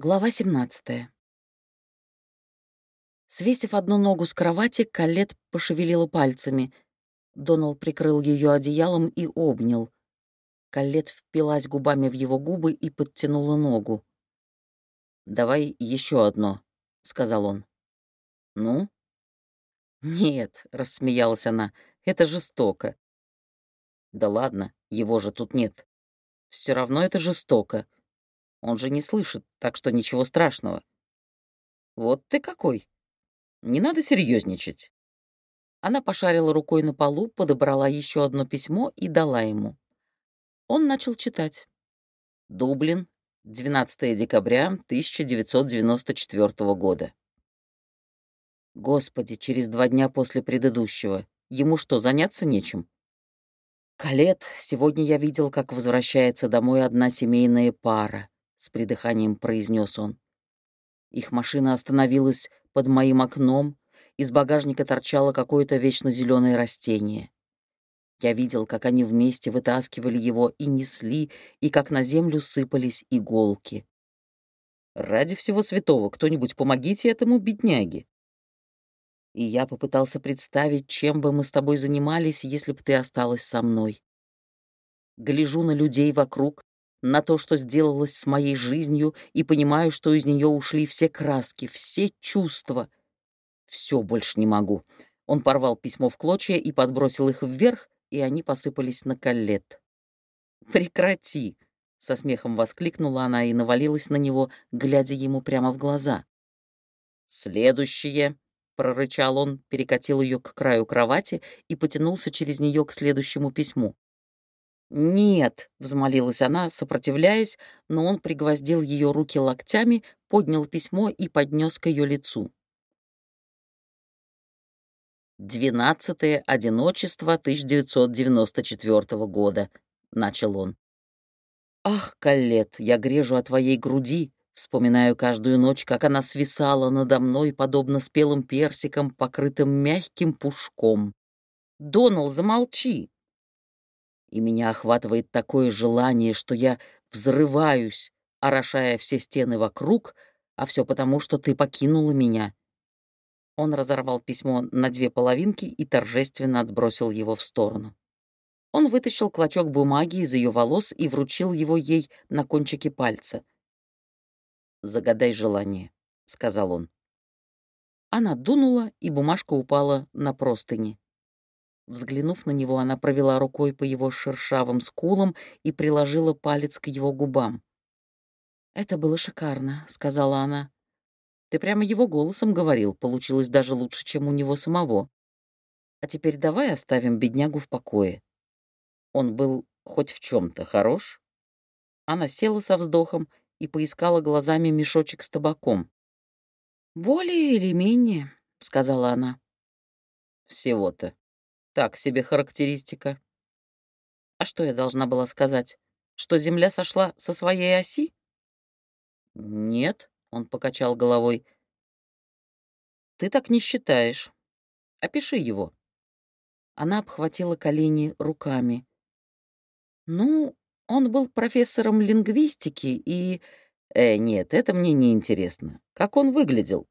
Глава 17. Свесив одну ногу с кровати, Калет пошевелила пальцами. Донал прикрыл ее одеялом и обнял. Калет впилась губами в его губы и подтянула ногу. «Давай еще одно», — сказал он. «Ну?» «Нет», — рассмеялась она, — «это жестоко». «Да ладно, его же тут нет. Все равно это жестоко. Он же не слышит, так что ничего страшного. Вот ты какой. Не надо серьезничать. Она пошарила рукой на полу, подобрала еще одно письмо и дала ему. Он начал читать. Дублин, 12 декабря 1994 года. Господи, через два дня после предыдущего. Ему что, заняться нечем? Калет, сегодня я видел, как возвращается домой одна семейная пара с придыханием произнес он. Их машина остановилась под моим окном, из багажника торчало какое-то вечно зеленое растение. Я видел, как они вместе вытаскивали его и несли, и как на землю сыпались иголки. «Ради всего святого, кто-нибудь помогите этому бедняге!» И я попытался представить, чем бы мы с тобой занимались, если бы ты осталась со мной. Гляжу на людей вокруг на то, что сделалось с моей жизнью, и понимаю, что из нее ушли все краски, все чувства. Все больше не могу. Он порвал письмо в клочья и подбросил их вверх, и они посыпались на коллет. «Прекрати!» — со смехом воскликнула она и навалилась на него, глядя ему прямо в глаза. «Следующее!» — прорычал он, перекатил ее к краю кровати и потянулся через нее к следующему письму. «Нет», — взмолилась она, сопротивляясь, но он пригвоздил ее руки локтями, поднял письмо и поднес к ее лицу. «Двенадцатое одиночество 1994 года», — начал он. «Ах, Каллет, я грежу о твоей груди, вспоминаю каждую ночь, как она свисала надо мной, подобно спелым персикам, покрытым мягким пушком. Донал, замолчи!» И меня охватывает такое желание, что я взрываюсь, орошая все стены вокруг, а все потому, что ты покинула меня». Он разорвал письмо на две половинки и торжественно отбросил его в сторону. Он вытащил клочок бумаги из ее волос и вручил его ей на кончике пальца. «Загадай желание», — сказал он. Она дунула, и бумажка упала на простыни. Взглянув на него, она провела рукой по его шершавым скулам и приложила палец к его губам. «Это было шикарно», — сказала она. «Ты прямо его голосом говорил, получилось даже лучше, чем у него самого. А теперь давай оставим беднягу в покое. Он был хоть в чем то хорош?» Она села со вздохом и поискала глазами мешочек с табаком. «Более или менее», — сказала она. «Всего-то», так себе характеристика. А что я должна была сказать? Что Земля сошла со своей оси? Нет, он покачал головой. Ты так не считаешь. Опиши его. Она обхватила колени руками. Ну, он был профессором лингвистики и... Э, нет, это мне не интересно. Как он выглядел?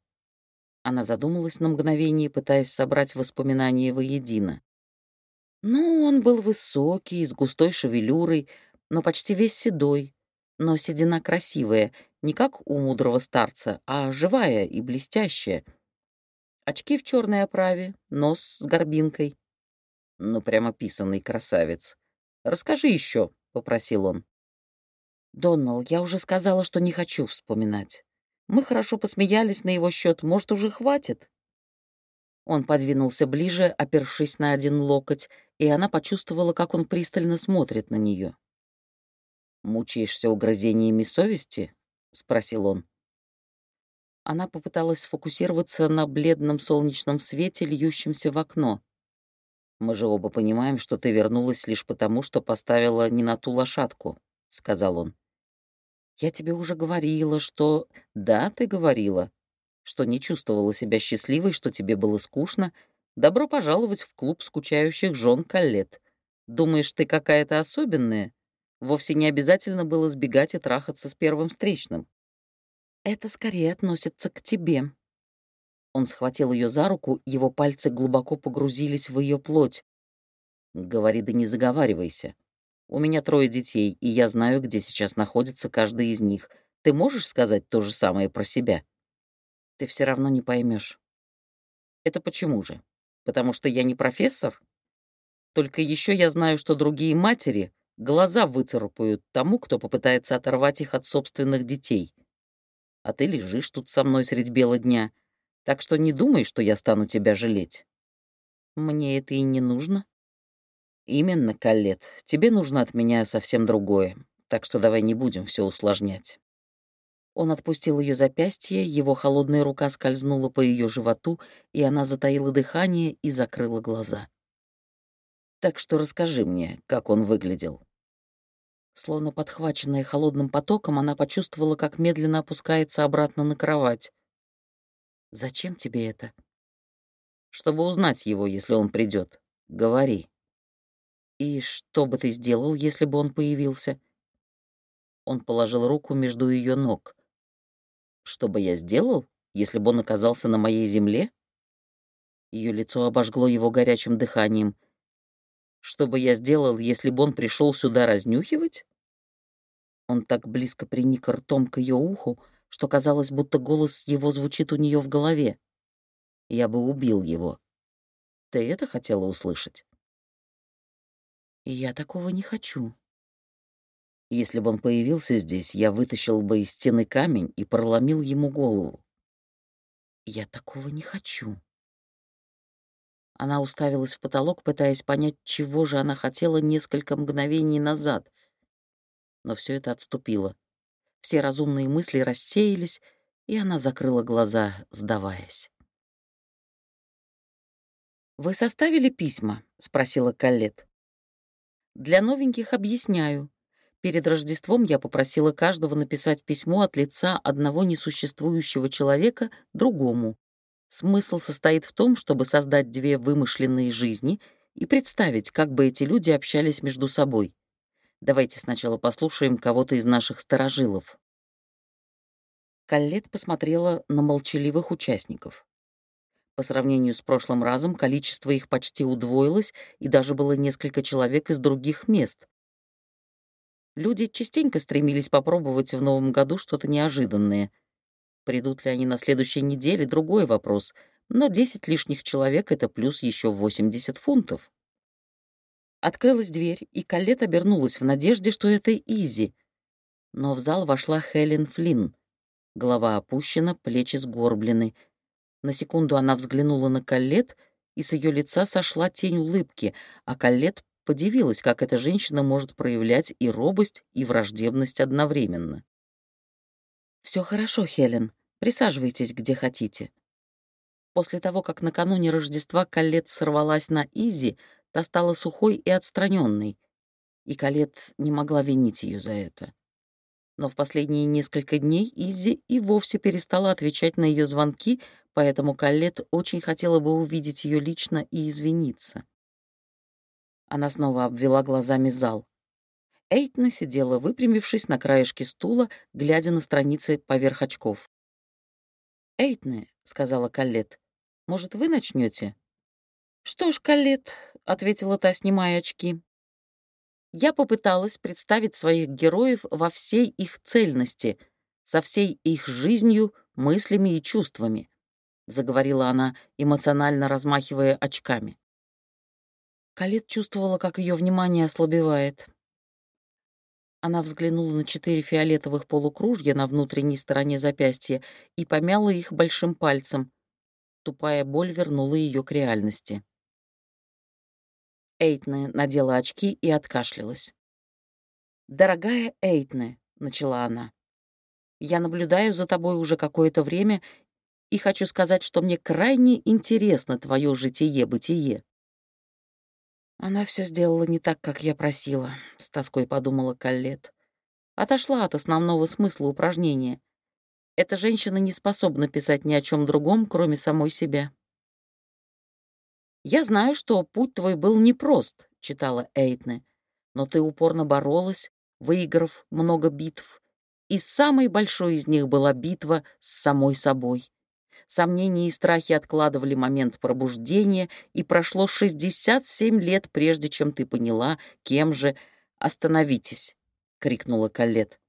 Она задумалась на мгновение, пытаясь собрать воспоминания воедино. Ну, он был высокий, с густой шевелюрой, но почти весь седой. Но седина красивая, не как у мудрого старца, а живая и блестящая. Очки в черной оправе, нос с горбинкой. Ну, прямо писанный красавец. «Расскажи еще», — попросил он. «Доннелл, я уже сказала, что не хочу вспоминать. Мы хорошо посмеялись на его счет, может, уже хватит?» Он подвинулся ближе, опершись на один локоть, и она почувствовала, как он пристально смотрит на нее. «Мучаешься угрызениями совести?» — спросил он. Она попыталась сфокусироваться на бледном солнечном свете, льющемся в окно. «Мы же оба понимаем, что ты вернулась лишь потому, что поставила не на ту лошадку», — сказал он. «Я тебе уже говорила, что...» «Да, ты говорила что не чувствовала себя счастливой, что тебе было скучно. Добро пожаловать в клуб скучающих жен Каллет. Думаешь, ты какая-то особенная? Вовсе не обязательно было сбегать и трахаться с первым встречным. Это скорее относится к тебе». Он схватил ее за руку, его пальцы глубоко погрузились в ее плоть. «Говори да не заговаривайся. У меня трое детей, и я знаю, где сейчас находится каждый из них. Ты можешь сказать то же самое про себя?» «Ты все равно не поймешь. «Это почему же? Потому что я не профессор? Только еще я знаю, что другие матери глаза выцарапают тому, кто попытается оторвать их от собственных детей. А ты лежишь тут со мной средь бела дня, так что не думай, что я стану тебя жалеть. Мне это и не нужно. Именно, Каллет, тебе нужно от меня совсем другое, так что давай не будем все усложнять. Он отпустил ее запястье, его холодная рука скользнула по ее животу, и она затаила дыхание и закрыла глаза. «Так что расскажи мне, как он выглядел». Словно подхваченная холодным потоком, она почувствовала, как медленно опускается обратно на кровать. «Зачем тебе это?» «Чтобы узнать его, если он придет. Говори». «И что бы ты сделал, если бы он появился?» Он положил руку между ее ног. «Что бы я сделал, если бы он оказался на моей земле?» Ее лицо обожгло его горячим дыханием — что бы я сделал, если бы он пришел сюда разнюхивать? Он так близко приник ртом к ее уху, что казалось, будто голос его звучит у нее в голове. Я бы убил его. Ты это хотела услышать? Я такого не хочу. Если бы он появился здесь, я вытащил бы из стены камень и проломил ему голову. Я такого не хочу. Она уставилась в потолок, пытаясь понять, чего же она хотела несколько мгновений назад. Но все это отступило. Все разумные мысли рассеялись, и она закрыла глаза, сдаваясь. «Вы составили письма?» — спросила Каллет. «Для новеньких объясняю. Перед Рождеством я попросила каждого написать письмо от лица одного несуществующего человека другому. Смысл состоит в том, чтобы создать две вымышленные жизни и представить, как бы эти люди общались между собой. Давайте сначала послушаем кого-то из наших старожилов. Каллет посмотрела на молчаливых участников. По сравнению с прошлым разом количество их почти удвоилось, и даже было несколько человек из других мест. Люди частенько стремились попробовать в новом году что-то неожиданное — Придут ли они на следующей неделе — другой вопрос, но 10 лишних человек — это плюс еще 80 фунтов. Открылась дверь, и Калет обернулась в надежде, что это Изи. Но в зал вошла Хелен Флинн. Голова опущена, плечи сгорблены. На секунду она взглянула на Калет, и с ее лица сошла тень улыбки, а Калет подивилась, как эта женщина может проявлять и робость, и враждебность одновременно. Все хорошо, Хелен. Присаживайтесь, где хотите». После того, как накануне Рождества Калет сорвалась на Изи, та стала сухой и отстраненной, и Калет не могла винить ее за это. Но в последние несколько дней Изи и вовсе перестала отвечать на ее звонки, поэтому Калет очень хотела бы увидеть ее лично и извиниться. Она снова обвела глазами зал. Эйтна сидела, выпрямившись на краешке стула, глядя на страницы поверх очков. «Эйтне», — сказала Каллет, — «может, вы начнете? «Что ж, Каллет», — ответила та, снимая очки. «Я попыталась представить своих героев во всей их цельности, со всей их жизнью, мыслями и чувствами», — заговорила она, эмоционально размахивая очками. Калет чувствовала, как ее внимание ослабевает. Она взглянула на четыре фиолетовых полукружья на внутренней стороне запястья и помяла их большим пальцем. Тупая боль вернула ее к реальности. Эйтне надела очки и откашлялась. «Дорогая Эйтне», — начала она, — «я наблюдаю за тобой уже какое-то время и хочу сказать, что мне крайне интересно твое житие-бытие. Она все сделала не так, как я просила, с тоской подумала Каллет. Отошла от основного смысла упражнения. Эта женщина не способна писать ни о чем другом, кроме самой себя. «Я знаю, что путь твой был непрост», — читала Эйтне, «но ты упорно боролась, выиграв много битв, И самой большой из них была битва с самой собой. Сомнения и страхи откладывали момент пробуждения, и прошло 67 лет, прежде чем ты поняла, кем же... «Остановитесь!» — крикнула Калет.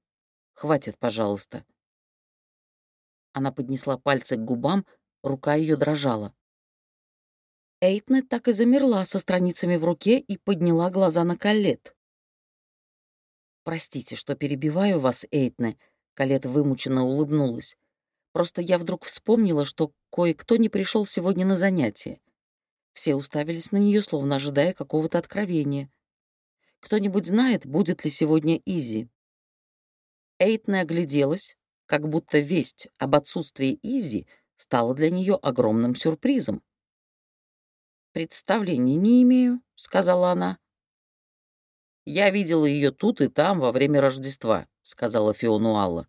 «Хватит, пожалуйста». Она поднесла пальцы к губам, рука ее дрожала. Эйтне так и замерла со страницами в руке и подняла глаза на Калет. «Простите, что перебиваю вас, Эйтне», — Калет вымученно улыбнулась. «Просто я вдруг вспомнила, что кое-кто не пришел сегодня на занятие. Все уставились на нее, словно ожидая какого-то откровения. Кто-нибудь знает, будет ли сегодня Изи?» Эйтне огляделась, как будто весть об отсутствии Изи стала для нее огромным сюрпризом. «Представления не имею», — сказала она. «Я видела ее тут и там во время Рождества», — сказала Фионуалла.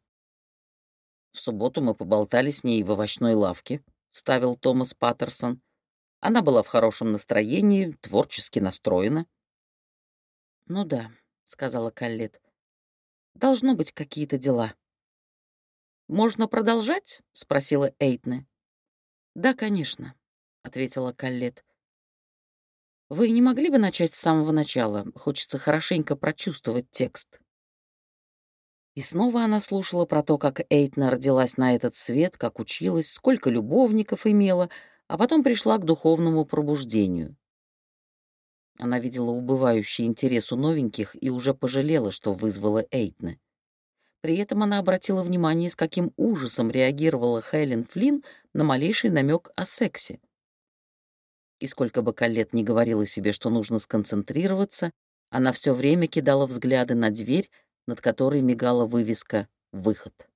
«В субботу мы поболтали с ней в овощной лавке», — вставил Томас Паттерсон. «Она была в хорошем настроении, творчески настроена». «Ну да», — сказала Каллет. «Должно быть какие-то дела». «Можно продолжать?» — спросила Эйтне. «Да, конечно», — ответила Каллет. Вы не могли бы начать с самого начала? Хочется хорошенько прочувствовать текст. И снова она слушала про то, как Эйтна родилась на этот свет, как училась, сколько любовников имела, а потом пришла к духовному пробуждению. Она видела убывающий интерес у новеньких и уже пожалела, что вызвала Эйтна. При этом она обратила внимание, с каким ужасом реагировала Хелен Флинн на малейший намек о сексе. И сколько бы Калет не говорила себе, что нужно сконцентрироваться, она все время кидала взгляды на дверь, над которой мигала вывеска «Выход».